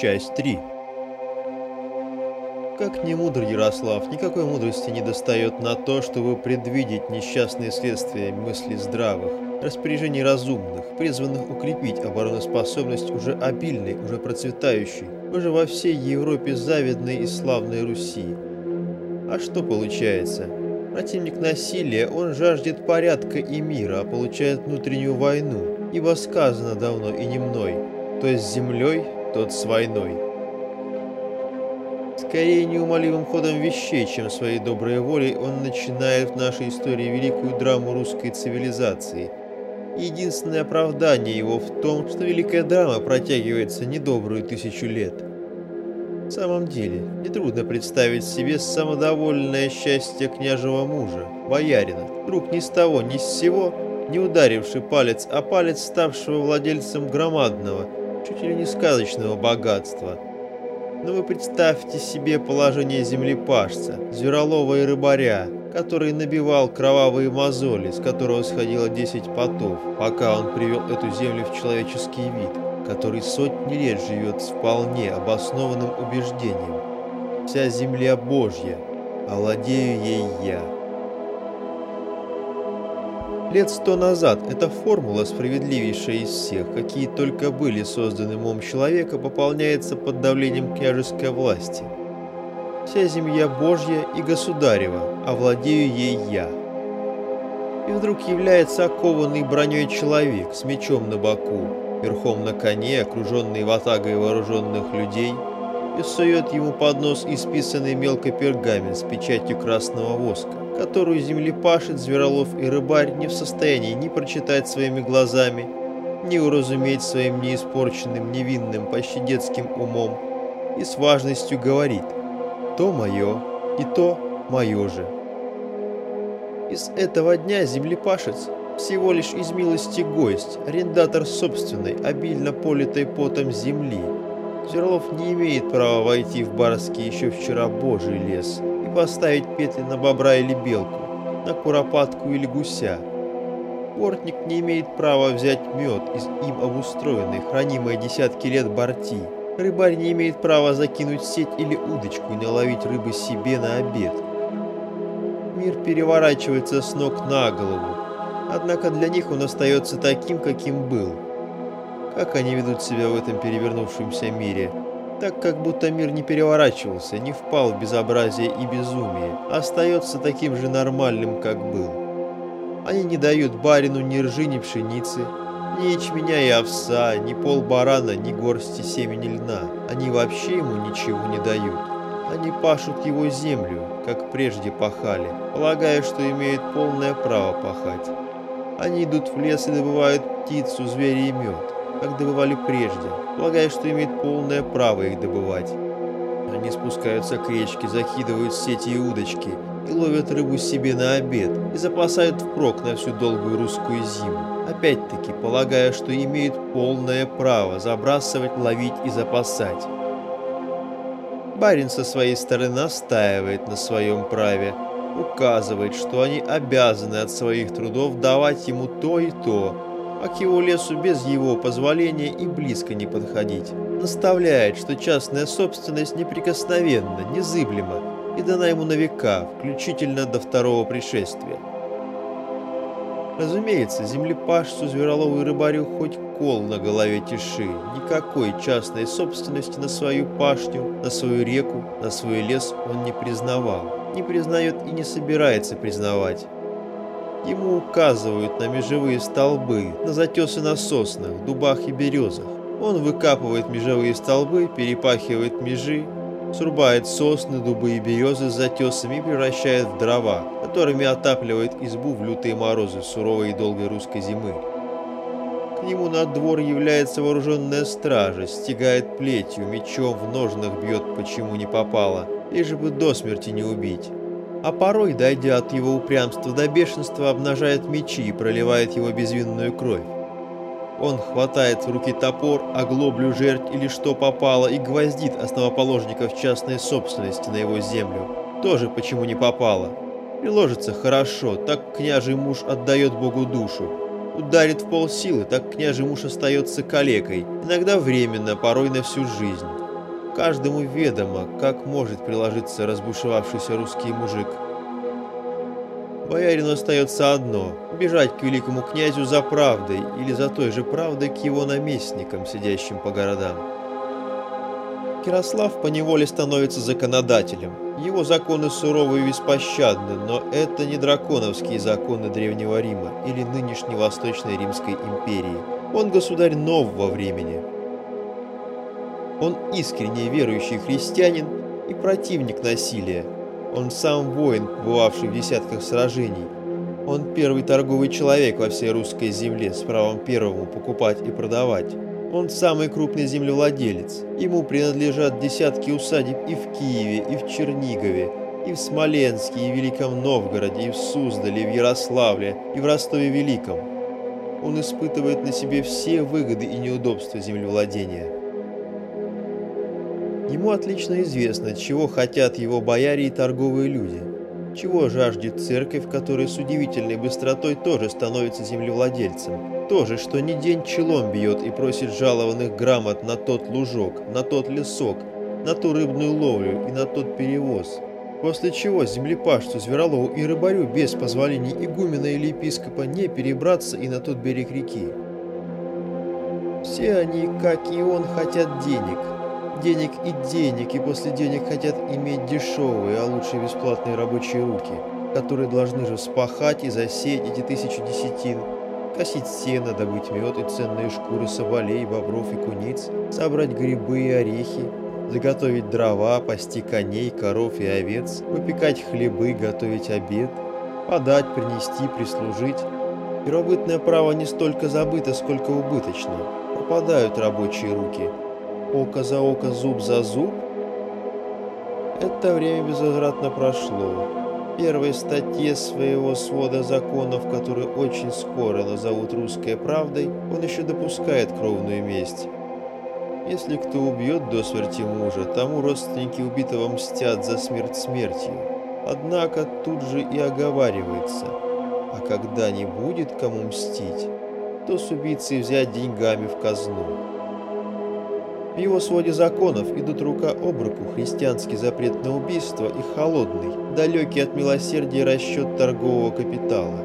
Часть 3 Как не мудр Ярослав, никакой мудрости не достает на то, чтобы предвидеть несчастные следствия мыслей здравых, распоряжений разумных, призванных укрепить обороноспособность уже обильной, уже процветающей, уже во всей Европе завидной и славной Руси. А что получается? Противник насилия, он жаждет порядка и мира, а получает внутреннюю войну, ибо сказано давно и не мной, то есть землей, тот с войной. Скорее неумолимым ходом вещей, чем своей доброй волей, он начинает в нашей истории великую драму русской цивилизации. единственное оправдание его в том, что великая драма протягивается недобрую тысячу лет. В самом деле, нетрудно представить себе самодовольное счастье княжего мужа, боярина, вдруг ни с того, ни с сего, не ударивший палец, а палец ставшего владельцем громадного, чуть ли не сказочного богатства. Но вы представьте себе положение землепашца, зверолова и рыбаря, который набивал кровавые мозоли, с которого сходило десять потов, пока он привел эту землю в человеческий вид, который сотни лет живет с вполне обоснованным убеждением. Вся земля Божья, а владею ей я. Лет сто назад эта формула, справедливейшая из всех, какие только были созданы умом человека, пополняется под давлением княжеской власти. Вся земля Божья и государева, а владею ей я. И вдруг является окованный броней человек с мечом на боку, верхом на коне, окруженный ватагой вооруженных людей, и сует ему под нос исписанный мелко пергамент с печатью красного воска которую землепашец, зверолов и рыбарь не в состоянии ни прочитать своими глазами, ни уразуметь своим неиспорченным, невинным, почти детским умом, и с важностью говорит «то мое, и то мое же». Из этого дня землепашец всего лишь из милости гость, арендатор собственной, обильно политой потом земли. Зерлов не имеет права войти в барский еще вчера божий лес – и поставить петли на бобра или белку, на куропатку или гуся. Портник не имеет права взять мед из им обустроенной, хранимой десятки лет борти. Рыбарь не имеет права закинуть сеть или удочку и наловить рыбы себе на обед. Мир переворачивается с ног на голову, однако для них он остается таким, каким был. Как они ведут себя в этом перевернувшемся мире – так как будто мир не переворачивался, не впал в безобразие и безумие, а остается таким же нормальным, как был. Они не дают барину ни ржи, ни пшеницы, ни ячменя и овса, ни пол барана, ни горсти семени льна. Они вообще ему ничего не дают. Они пашут его землю, как прежде пахали, полагая, что имеют полное право пахать. Они идут в лес и добывают птицу, зверя и мед как добывали прежде, полагая, что имеет полное право их добывать. Они спускаются к речке, закидывают сети и удочки и ловят рыбу себе на обед и запасают впрок на всю долгую русскую зиму, опять-таки полагая, что имеют полное право забрасывать, ловить и запасать. Барин со своей стороны настаивает на своем праве, указывает, что они обязаны от своих трудов давать ему то и то, а к его лесу без его позволения и близко не подходить. Наставляет, что частная собственность неприкосновенна, незыблема и дана ему на века, включительно до второго пришествия. Разумеется, землепашцу, зверолову и рыбарю хоть кол на голове тиши, никакой частной собственности на свою пашню, на свою реку, на свой лес он не признавал, не признает и не собирается признавать. Ему указывают на межевые столбы, на затесы на соснах, дубах и березах. Он выкапывает межевые столбы, перепахивает межи, срубает сосны, дубы и березы с затесами и превращает в дрова, которыми отапливает избу в лютые морозы суровой и долгой русской зимы. К нему на двор является вооруженная стража, стегает плетью, мечом в ножнах бьет, почему не попало, лишь бы до смерти не убить а порой, дойдя от его упрямства до бешенства, обнажает мечи и проливает его безвинную кровь. Он хватает в руки топор, оглоблю жертв или что попало, и гвоздит основоположников частной собственности на его землю. Тоже почему не попало. Приложится хорошо, так княжий муж отдает Богу душу. Ударит в полсилы, так княжий муж остается калекой, иногда временно, порой на всю жизнь. Каждому ведомо, как может приложиться разбушевавшийся русский мужик. Боярину остается одно – бежать к великому князю за правдой или за той же правдой к его наместникам, сидящим по городам. Ярослав поневоле становится законодателем. Его законы суровы и беспощадны, но это не драконовские законы Древнего Рима или нынешней Восточной Римской империи. Он государь нового времени. Он искренне верующий христианин и противник насилия. Он сам воин, бывавший в десятках сражений. Он первый торговый человек во всей русской земле с правом первому покупать и продавать. Он самый крупный землевладелец. Ему принадлежат десятки усадеб и в Киеве, и в Чернигове, и в Смоленске, и в Великом Новгороде, и в Суздале, и в Ярославле, и в Ростове-Великом. Он испытывает на себе все выгоды и неудобства землевладения. Ему отлично известно, чего хотят его бояре и торговые люди, чего жаждет церковь, которая с удивительной быстротой тоже становится землевладельцем, то же, что не день челом бьет и просит жалованных грамот на тот лужок, на тот лесок, на ту рыбную ловлю и на тот перевоз. После чего землепашцу, зверолову и рыбарю без позволения игумена или епископа не перебраться и на тот берег реки. Все они, как и он, хотят денег. Денег и денег, и после денег хотят иметь дешевые, а лучше бесплатные рабочие руки, которые должны же спахать и засеять эти тысячи десятин, косить сено, добыть мед и ценные шкуры соболей, бобров и куниц, собрать грибы и орехи, заготовить дрова, пасти коней, коров и овец, выпекать хлебы, готовить обед, подать, принести, прислужить. Первобытное право не столько забыто, сколько убыточно. Пропадают рабочие руки. Око за око, зуб за зуб. Это время безвозвратно прошло первой статье своего свода законов, который очень скоро назовут русской правдой, он еще допускает кровную месть. Если кто убьет до смерти мужа, тому родственники убитого мстят за смерть смертью. Однако тут же и оговаривается, а когда не будет кому мстить, то с убийцей взять деньгами в казну. В его своде законов идут рука об руку христианский запрет на убийство и холодный, далекий от милосердия расчет торгового капитала.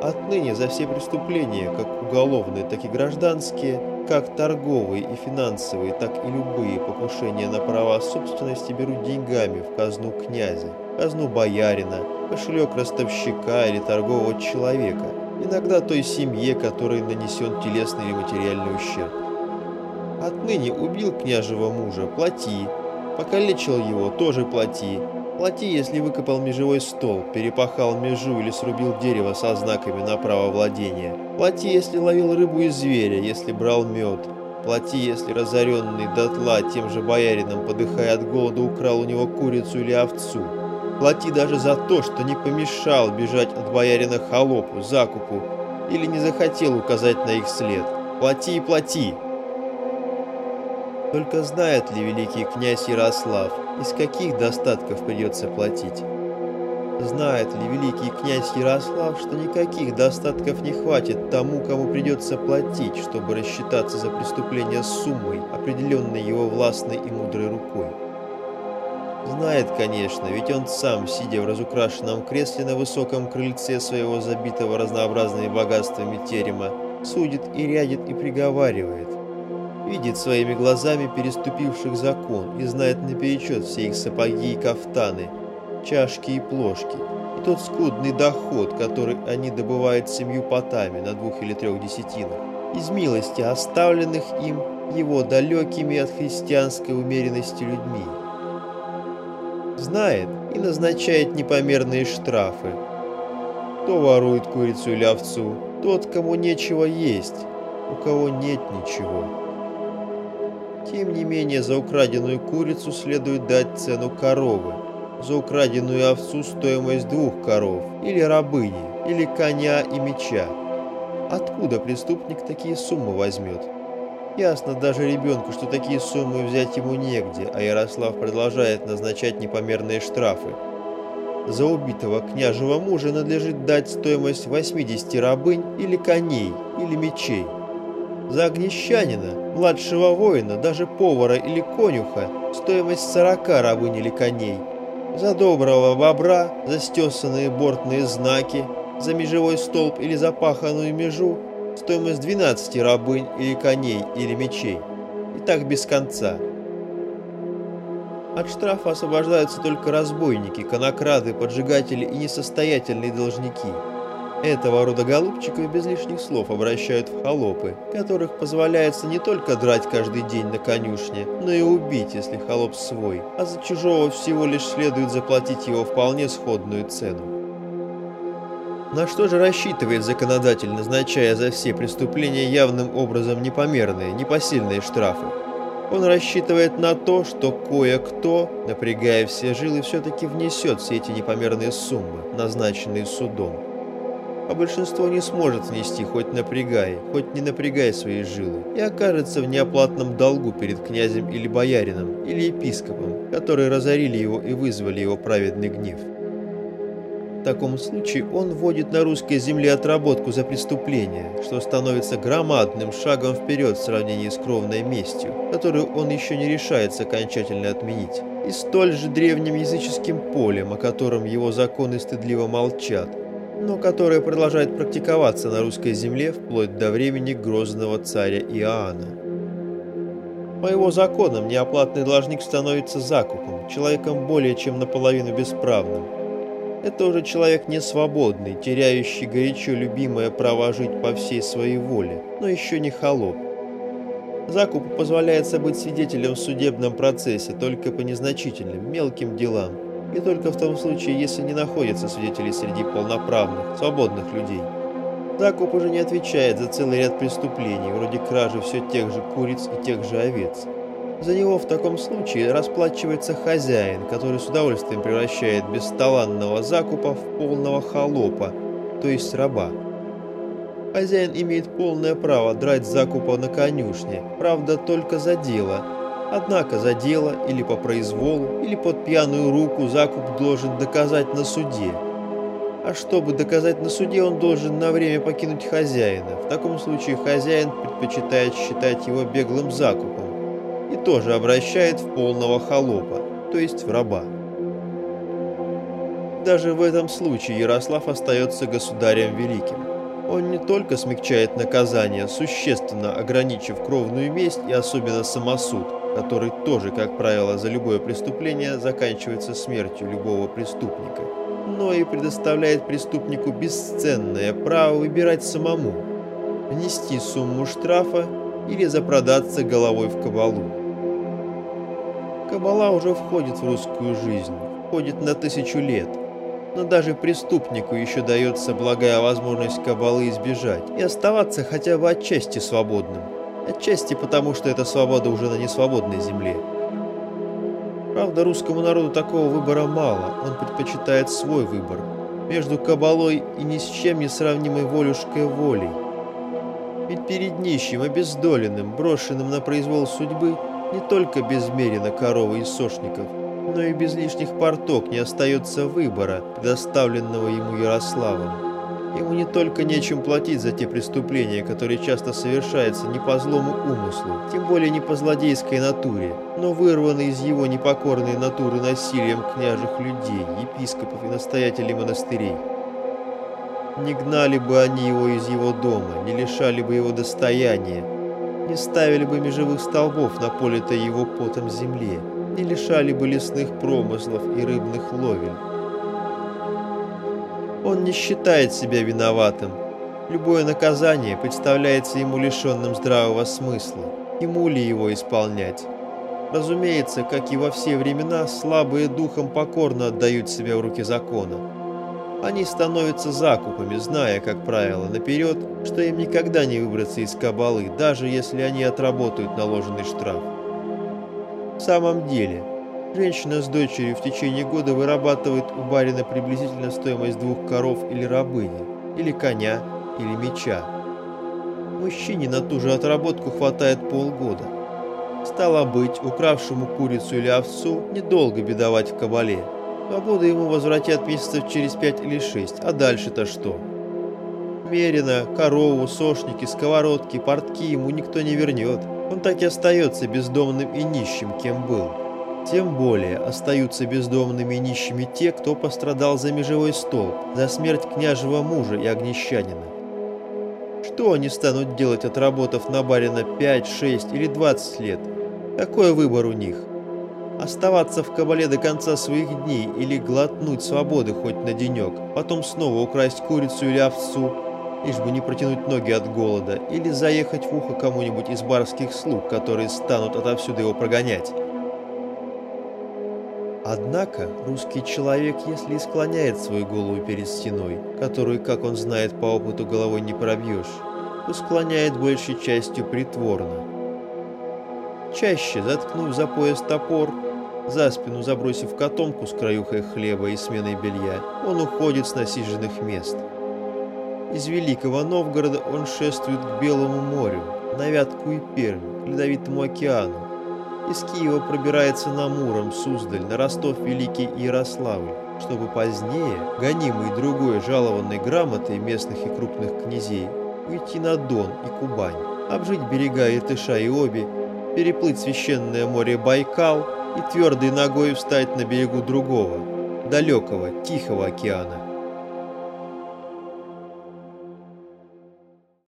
Отныне за все преступления, как уголовные, так и гражданские, как торговые и финансовые, так и любые покушения на права собственности берут деньгами в казну князя, казну боярина, кошелек ростовщика или торгового человека, иногда той семье, которой нанесен телесный или материальный ущерб. Отныне убил княжего мужа, плати. Покалечил его, тоже плати. Плати, если выкопал межевой стол, перепахал межу или срубил дерево со знаками на право владения. Плати, если ловил рыбу и зверя, если брал мед. Плати, если разоренный дотла тем же боярином, подыхая от голода, украл у него курицу или овцу. Плати даже за то, что не помешал бежать от боярина холопу, закупу, или не захотел указать на их след. Плати и плати. Только знает ли великий князь Ярослав, из каких достатков придется платить? Знает ли великий князь Ярослав, что никаких достатков не хватит тому, кому придется платить, чтобы рассчитаться за преступление с суммой, определенной его властной и мудрой рукой? Знает, конечно, ведь он сам, сидя в разукрашенном кресле на высоком крыльце своего забитого разнообразными богатствами терема, судит и рядит и приговаривает видит своими глазами переступивших закон и знает наперечет все их сапоги и кафтаны, чашки и плошки, и тот скудный доход, который они добывают семью потами на двух или трех десятинах, из милости, оставленных им его далекими от христианской умеренности людьми. Знает и назначает непомерные штрафы. Кто ворует курицу или овцу, тот, кому нечего есть, у кого нет ничего. Тем не менее, за украденную курицу следует дать цену коровы, за украденную овцу стоимость двух коров, или рабыни, или коня и меча. Откуда преступник такие суммы возьмет? Ясно даже ребенку, что такие суммы взять ему негде, а Ярослав продолжает назначать непомерные штрафы. За убитого княжего мужа надлежит дать стоимость 80 рабынь или коней, или мечей. За огнещанина, младшего воина, даже повара или конюха стоимость 40 рабынь или коней. За доброго бобра, за стесанные бортные знаки, за межевой столб или запаханную межу стоимость 12 рабынь или коней или мечей. И так без конца. От штрафа освобождаются только разбойники, конокрады, поджигатели и несостоятельные должники. Этого рода голубчиков без лишних слов обращают в холопы, которых позволяется не только драть каждый день на конюшне, но и убить, если холоп свой, а за чужого всего лишь следует заплатить его вполне сходную цену. На что же рассчитывает законодатель, назначая за все преступления явным образом непомерные, непосильные штрафы? Он рассчитывает на то, что кое-кто, напрягая все жилы, все-таки внесет все эти непомерные суммы, назначенные судом. А большинство не сможет внести, хоть напрягая, хоть не напрягая свои жилы, и окажется в неоплатном долгу перед князем или боярином, или епископом, которые разорили его и вызвали его праведный гнев. В таком случае он вводит на русской земле отработку за преступление, что становится громадным шагом вперед в сравнении с кровной местью, которую он еще не решается окончательно отменить, и столь же древним языческим полем, о котором его законы стыдливо молчат, но которое продолжает практиковаться на русской земле вплоть до времени грозного царя Иоанна. По его законам неоплатный должник становится закупом, человеком более чем наполовину бесправным, это уже человек не свободный, теряющий горячо любимое право жить по всей своей воле, но еще не холоп. Закупу позволяется быть свидетелем в судебном процессе только по незначительным, мелким делам, и только в том случае, если не находятся свидетели среди полноправных, свободных людей. Закуп уже не отвечает за целый ряд преступлений, вроде кражи все тех же куриц и тех же овец. За него в таком случае расплачивается хозяин, который с удовольствием превращает бесталанного закупа в полного холопа, то есть раба. Хозяин имеет полное право драть закупа на конюшне, правда только за дело. Однако за дело или по произволу, или под пьяную руку закуп должен доказать на суде. А чтобы доказать на суде, он должен на время покинуть хозяина. В таком случае хозяин предпочитает считать его беглым закупом и тоже обращает в полного холопа, то есть в раба. Даже в этом случае Ярослав остается государем великим. Он не только смягчает наказание, существенно ограничив кровную месть и особенно самосуд, который тоже, как правило, за любое преступление заканчивается смертью любого преступника, но и предоставляет преступнику бесценное право выбирать самому, внести сумму штрафа или запродаться головой в кабалу. Кабала уже входит в русскую жизнь, входит на тысячу лет. Но даже преступнику еще дается благая возможность кабалы избежать и оставаться хотя бы отчасти свободным. Отчасти потому, что эта свобода уже на несвободной земле. Правда, русскому народу такого выбора мало, он предпочитает свой выбор между кабалой и ни с чем не сравнимой волюшкой волей. Ведь перед нищим, обездоленным, брошенным на произвол судьбы – не только безмерено коровы и сошников, но и без лишних порток не остается выбора, предоставленного ему Ярославом. Ему не только нечем платить за те преступления, которые часто совершаются не по злому умыслу, тем более не по злодейской натуре, но вырваны из его непокорной натуры насилием княжих людей, епископов и настоятелей монастырей. Не гнали бы они его из его дома, не лишали бы его достояния, не ставили бы межевых столбов на поле-то его потом земле, не лишали бы лесных промыслов и рыбных ловель. Он не считает себя виноватым. Любое наказание представляется ему лишенным здравого смысла. Ему ли его исполнять? Разумеется, как и во все времена, слабые духом покорно отдают себя в руки закона. Они становятся закупами, зная, как правило, наперед, что им никогда не выбраться из кабалы, даже если они отработают наложенный штраф. В самом деле, женщина с дочерью в течение года вырабатывает у барина приблизительно стоимость двух коров или рабыни, или коня, или меча. Мужчине на ту же отработку хватает полгода. Стало быть, укравшему курицу или овцу недолго бедовать в кабале – Свободу ему возвратят месяцев через пять или шесть, а дальше-то что? Мерина, корову, сошники, сковородки, портки ему никто не вернет. Он так и остается бездомным и нищим, кем был. Тем более остаются бездомными и нищими те, кто пострадал за межевой столб, за смерть княжего мужа и огнещанина. Что они станут делать, отработав на барина 5, 6 или 20 лет? Какой выбор у них? Оставаться в кабале до конца своих дней или глотнуть свободы хоть на денек, потом снова украсть курицу или овцу, лишь бы не протянуть ноги от голода, или заехать в ухо кому-нибудь из барских слуг, которые станут отовсюду его прогонять. Однако русский человек, если и склоняет свою голову перед стеной, которую, как он знает по опыту, головой не пробьешь, то склоняет большей частью притворно. Чаще, заткнув за пояс топор, за спину забросив котомку с краюхой хлеба и сменой белья, он уходит с насиженных мест. Из Великого Новгорода он шествует к Белому морю, на Вятку и Пермь, к Ледовитому океану, из Киева пробирается на Муром, Суздаль, на Ростов Великий и Ярославль, чтобы позднее, гонимый другой жалованной грамотой местных и крупных князей, уйти на Дон и Кубань, обжить берега Иртыша и Оби, переплыть священное море Байкал и твердой ногой встать на берегу другого, далекого, тихого океана,